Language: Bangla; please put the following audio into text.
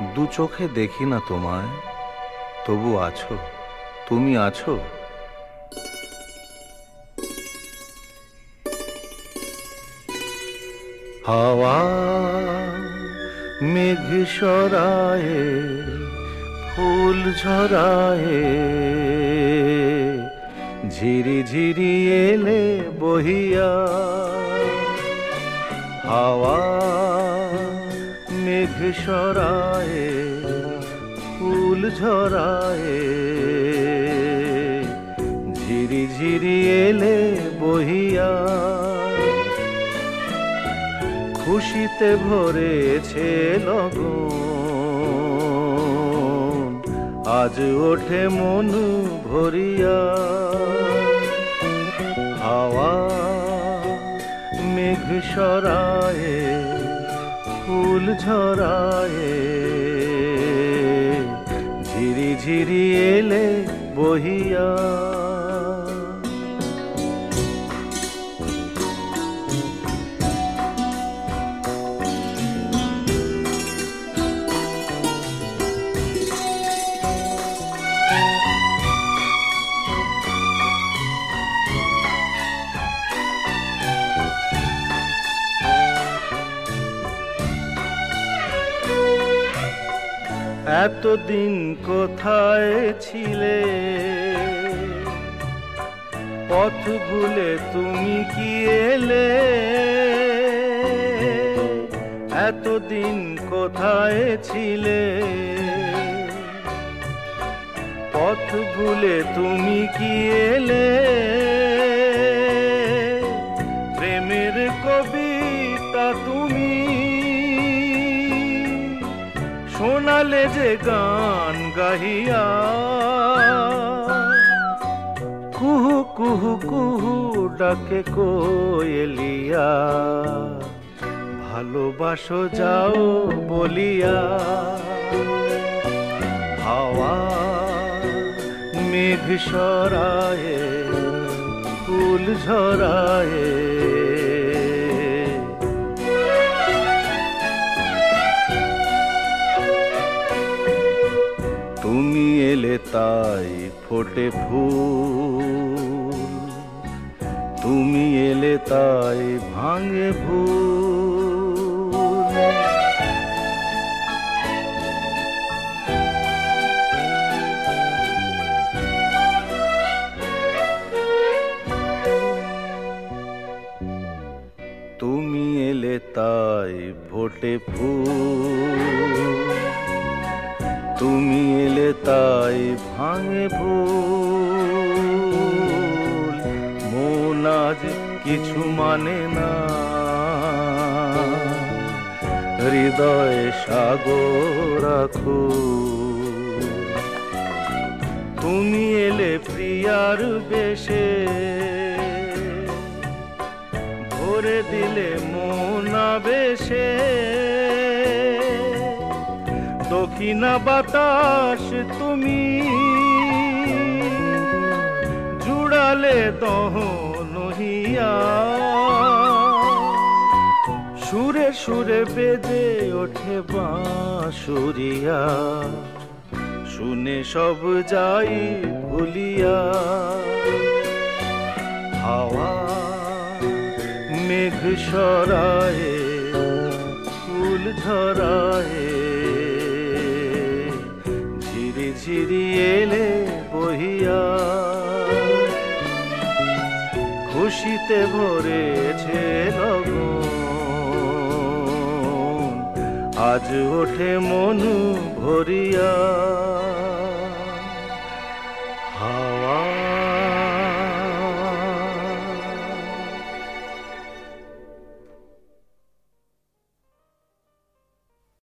দু চোখে দেখি না তোমায়, তবু আছো। তুমি আছো? হাওয়া মেঘ সরায়ে, ফুল ঝরায়ে, ঝিরি ঝিরি এলে বহিয়া, হাওয়া মেঘ সরায়ে, ফুল ঝরায়ে, ঝিরি ঝিরি এলে বহিয়া। খুশিতে ভরেছে লগন, আজ ওঠে মনু ভরিয়া। হাওয়া মেঘ সরায়ে ফুল ঝরায়ে ঝিরি ঝিরি এলে বহিয়া এতদিন কোথায় ছিলে? পথ ভুলে তুমি কি এলে? এতদিন কোথায় ছিলে? পথ ভুলে তুমি কি এলে? প্রেমের কবিতা তুমি শোনালে যে গান গাহিয়া। কুহু কুহু কুহু ডাকে কোয়েলিয়া ভালোবাসো যাও বলিয়া। হাওয়া মেঘ সরায়ে, ফুল ঝরায়ে তুমি এলে তাই ফোটে ফুল। তুমি এলে তাই ভাঙে ভুল। তুমি এলে তাই ভোটে ফুল। তুমি তাই ভাঙে ভুল। মন আজ কিছু মানে না। হৃদয় সাগর রাখো তুমি এলে প্রিয়ার বেশে। ভরে দিলে মোনা বেশে দক্ষিণা বাতাস তুমি? জুড়ালে দহন হিয়া। সুরে সুরে বেজে ওঠে বাঁশুরিয়া। শুনে সব যাই ভুলিয়া। হাওয়া মেঘ সরায়ে, ফুল ঝরায়ে ঝিরি ঝিরি এলে বহিয়া। খুশিতে ভরেছে আজ ওঠে মনু ভরিয়া।